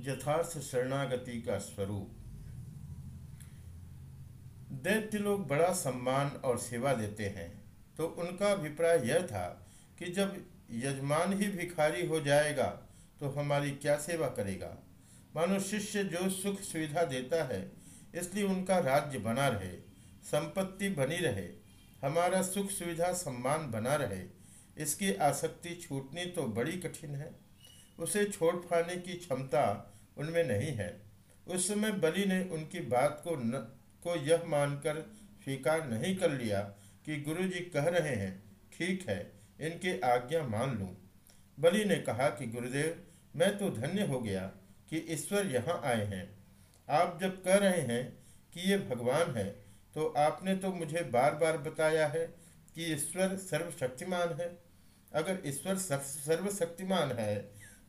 यथार्थ शरणागति का स्वरूप। दैत्य लोग बड़ा सम्मान और सेवा देते हैं तो उनका अभिप्राय यह था कि जब यजमान ही भिखारी हो जाएगा तो हमारी क्या सेवा करेगा? मानो शिष्य जो सुख सुविधा देता है, इसलिए उनका राज्य बना रहे, संपत्ति बनी रहे, हमारा सुख सुविधा सम्मान बना रहे, इसकी आसक्ति छूटनी तो बड़ी कठिन है। उसे छोड़ पाने की क्षमता उनमें नहीं है। उस समय बलि ने उनकी बात को न, को यह मानकर स्वीकार नहीं कर लिया कि गुरुजी कह रहे हैं, ठीक है, इनके आज्ञा मान लूँ। बलि ने कहा कि, गुरुदेव, मैं तो धन्य हो गया कि ईश्वर यहाँ आए हैं। आप जब कह रहे हैं कि ये भगवान है तो आपने तो मुझे बार बार बताया है कि ईश्वर सर्वशक्तिमान है। अगर ईश्वर सर्वशक्तिमान है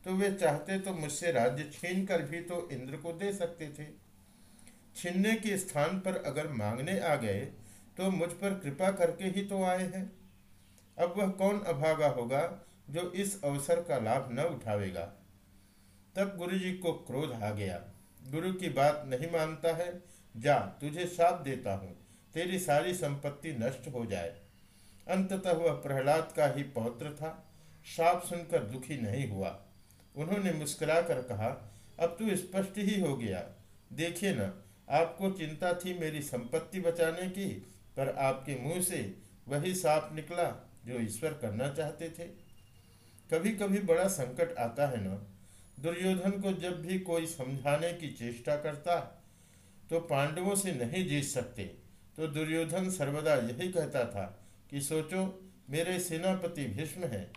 तो वे चाहते तो मुझसे राज्य छीन कर भी तो इंद्र को दे सकते थे। छीनने के स्थान पर अगर मांगने आ गए तो मुझ पर कृपा करके ही तो आए हैं। अब वह कौन अभागा होगा जो इस अवसर का लाभ न उठावेगा? तब गुरु जी को क्रोध आ गया। गुरु की बात नहीं मानता है। जा, तुझे साथ देता हूँ। तेरी सारी संपत्ति नष्ट हो जाए। अंततः वह प्रहलाद का ही पौत्र था। साप सुनकर दुखी नहीं हुआ। उन्होंने मुस्कुराकर कहा, अब तू स्पष्ट ही हो गया। देखिए ना, आपको चिंता थी मेरी संपत्ति बचाने की, पर आपके मुँह से वही साप निकला जो ईश्वर करना चाहते थे। कभी कभी बड़ा संकट आता है ना। दुर्योधन को जब भी कोई समझाने की चेष्टा करता तो पांडवों से नहीं जीत सकते। तो दुर्योधन सर्वदा यही कहता था कि, सोचो, मेरे सेनापति भीष्म हैं।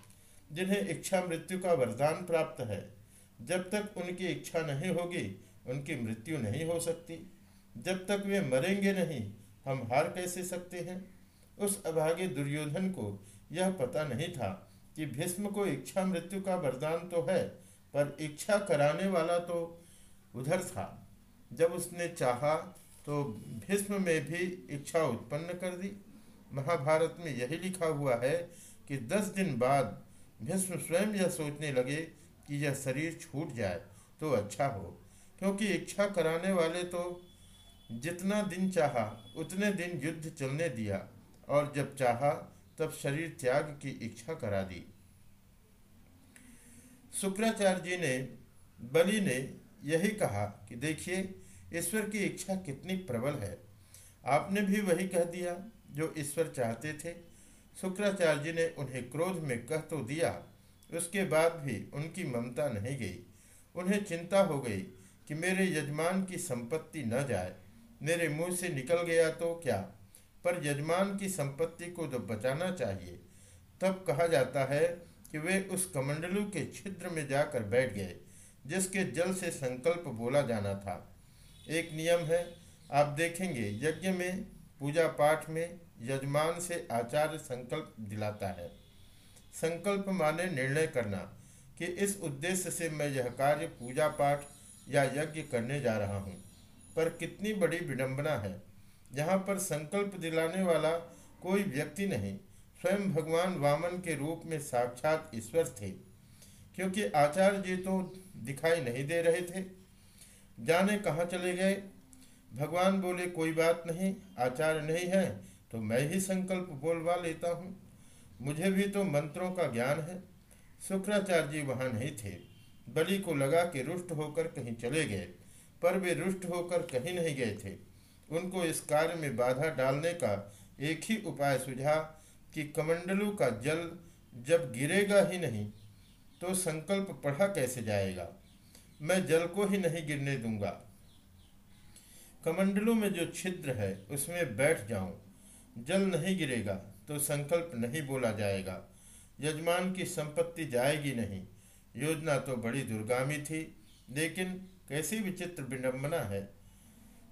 जिन्हें इच्छा मृत्यु का वरदान प्राप्त है। जब तक उनकी इच्छा नहीं होगी, उनकी मृत्यु नहीं हो सकती। जब तक वे मरेंगे नहीं, हम हार कैसे सकते हैं? उस अभागे दुर्योधन को यह पता नहीं था कि भीष्म को इच्छा मृत्यु का वरदान तो है, पर इच्छा कराने वाला तो उधर था। जब उसने चाहा तो भीष्म में भी इच्छा उत्पन्न कर दी। महाभारत में यही लिखा हुआ है कि दस दिन बाद भीष्म स्वयं यह सोचने लगे कि यह शरीर छूट जाए तो अच्छा हो, क्योंकि इच्छा कराने वाले तो जितना दिन चाहा, उतने दिन युद्ध चलने दिया और जब चाहा, तब शरीर त्याग की इच्छा करा दी। शुक्राचार्य जी ने, बलि ने यही कहा कि देखिए, ईश्वर की इच्छा कितनी प्रबल है। आपने भी वही कह दिया जो ईश्वर चाहते थे। शुक्राचार्य जी ने उन्हें क्रोध में कह तो दिया, उसके बाद भी उनकी ममता नहीं गई। उन्हें चिंता हो गई कि मेरे यजमान की संपत्ति न जाए, मेरे मुँह से निकल गया तो क्या? पर यजमान की संपत्ति को तो बचाना चाहिए, तब कहा जाता है कि वे उस कमंडलू के छिद्र में जाकर बैठ गए, जिसके जल से संकल्प बोला जाना था। एक नियम है, आप देखेंगे, यज्ञ में पूजा पाठ में यजमान से आचार्य संकल्प दिलाता है। संकल्प माने निर्णय करना कि इस उद्देश्य से मैं यह कार्य पूजा पाठ या यज्ञ करने जा रहा हूँ। पर कितनी बड़ी विडंबना है। यहाँ पर संकल्प दिलाने वाला कोई व्यक्ति नहीं, स्वयं भगवान वामन के रूप में साक्षात ईश्वर थे, क्योंकि आचार्य जी तो दिखाई नहीं दे रहे थे। जाने कहाँ चले गए भगवान बोले, कोई बात नहीं, आचार्य नहीं है तो मैं ही संकल्प बोलवा लेता हूँ। मुझे भी तो मंत्रों का ज्ञान है। शुक्राचार्य जी वहाँ नहीं थे। बलि को लगा कि रुष्ट होकर कहीं चले गए, पर वे रुष्ट होकर कहीं नहीं गए थे। उनको इस कार्य में बाधा डालने का एक ही उपाय सुझा कि कमंडलू का जल जब गिरेगा ही नहीं तो संकल्प पढ़ा कैसे जाएगा? मैं जल को ही नहीं गिरने दूँगा। कमंडलों में जो छिद्र है, उसमें बैठ जाऊँ। जल नहीं गिरेगा तो संकल्प नहीं बोला जाएगा। यजमान की संपत्ति जाएगी नहीं। योजना तो बड़ी दुर्गामी थी, लेकिन कैसी विचित्र विडम्बना है।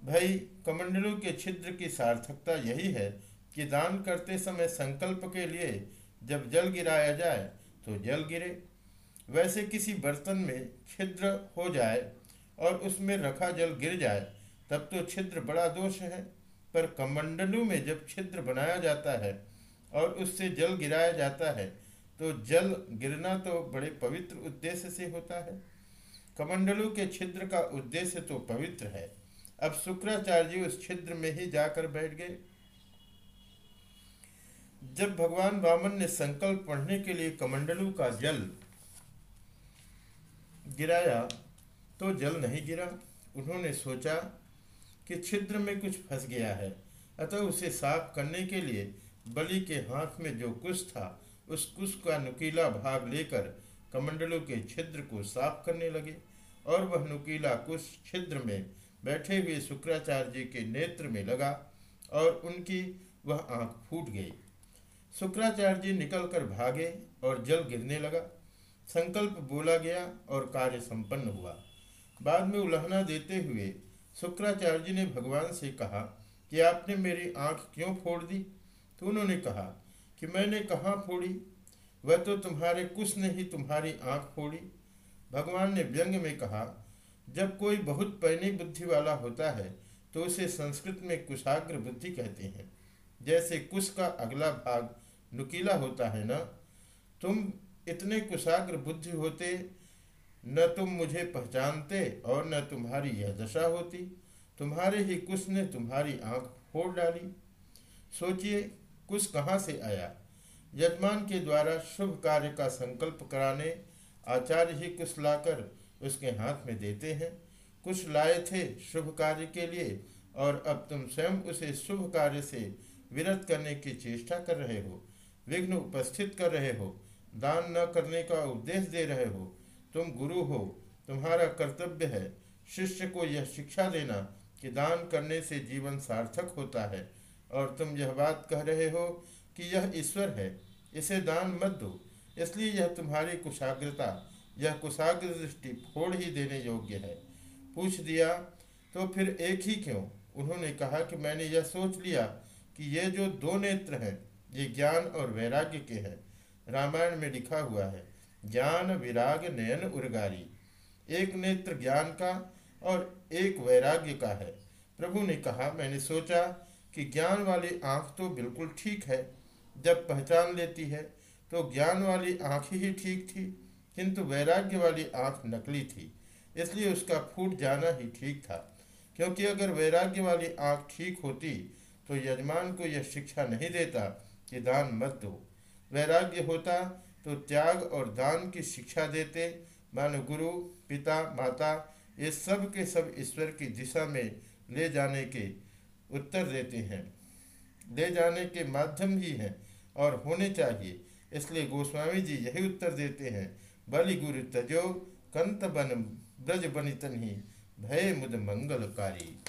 भाई, कमंडलों के छिद्र की सार्थकता यही है कि दान करते समय संकल्प के लिए जब जल गिराया जाए तो जल गिरे। वैसे किसी बर्तन में छिद्र हो जाए और उसमें रखा जल गिर जाए तब तो छिद्र बड़ा दोष है, पर कमंडलू में जब छिद्र बनाया जाता है और उससे जल गिराया जाता है तो जल गिरना तो बड़े पवित्र उद्देश्य से होता है। कमंडलू के छिद्र का उद्देश्य तो पवित्र है। अब शुक्राचार्य जी उस छिद्र में ही जाकर बैठ गए। जब भगवान वामन ने संकल्प पढ़ने के लिए कमंडलू का जल गिराया तो जल नहीं गिरा। उन्होंने सोचा कि छिद्र में कुछ फंस गया है। अतः उसे साफ़ करने के लिए बलि के हाथ में जो कुश था, उस कुश का नुकीला भाग लेकर कमंडलों के छिद्र को साफ़ करने लगे और वह नुकीला कुश छिद्र में बैठे हुए शुक्राचार्य जी के नेत्र में लगा और उनकी वह आँख फूट गई। शुक्राचार्य जी निकलकर भागे और जल गिरने लगा। संकल्प बोला गया और कार्य संपन्न हुआ। बाद में उलहना देते हुए शुक्राचार्य जी ने भगवान से कहा कि आपने मेरी आँख क्यों फोड़ दी? तो उन्होंने कहा कि मैंने कहाँ फोड़ी? वह तो तुम्हारे कुछ ने ही तुम्हारी आँख फोड़ी। भगवान ने व्यंग में कहा, जब कोई बहुत पैनी बुद्धि वाला होता है तो उसे संस्कृत में कुशाग्र बुद्धि कहते हैं। जैसे कुश का अगला भाग नुकीला होता है ना? तुम इतने कुशाग्र बुद्धि होते न तुम मुझे पहचानते और न तुम्हारी यह दशा होती। तुम्हारे ही कुश ने तुम्हारी आँख फोड़ डाली। सोचिए, कुश कहाँ से आया? यजमान के द्वारा शुभ कार्य का संकल्प कराने आचार्य ही कुछ लाकर उसके हाथ में देते हैं। कुछ लाए थे शुभ कार्य के लिए और अब तुम स्वयं उसे शुभ कार्य से विरत करने की चेष्टा कर रहे हो, विघ्न उपस्थित कर रहे हो, दान न करने का उपदेश दे रहे हो तुम गुरु हो, तुम्हारा कर्तव्य है शिष्य को यह शिक्षा देना कि दान करने से जीवन सार्थक होता है। और तुम यह बात कह रहे हो कि यह ईश्वर है, इसे दान मत दो, इसलिए यह तुम्हारी कुशाग्रता, यह कुशाग्र दृष्टि फोड़ ही देने योग्य है। पूछ दिया तो फिर एक ही क्यों? उन्होंने कहा कि मैंने यह सोच लिया कि ये जो दो नेत्र हैं, ये ज्ञान और वैराग्य के हैं। रामायण में लिखा हुआ है ज्ञान विराग नयन उर्गारी। एक नेत्र ज्ञान का और एक वैराग्य का है। प्रभु ने कहा, मैंने सोचा कि ज्ञान वाली आँख तो बिल्कुल ठीक है, जब पहचान लेती है तो ज्ञान वाली आँख ही ठीक थी, किंतु वैराग्य वाली आँख नकली थी, इसलिए उसका फूट जाना ही ठीक था। क्योंकि अगर वैराग्य वाली आँख ठीक होती तो यजमान को यह शिक्षा नहीं देता कि दान मत दो। वैराग्य होता तो त्याग और दान की शिक्षा देते, मानो गुरु, पिता, माता, ये सब के सब ईश्वर की दिशा में ले जाने के उत्तर देते हैं। ले जाने के माध्यम ही हैं और होने चाहिए। इसलिए गोस्वामी जी यही उत्तर देते हैं, बलि गुरु तजो कंत बन, ब्रज बनितन ही, भय मुद मंगलकारी।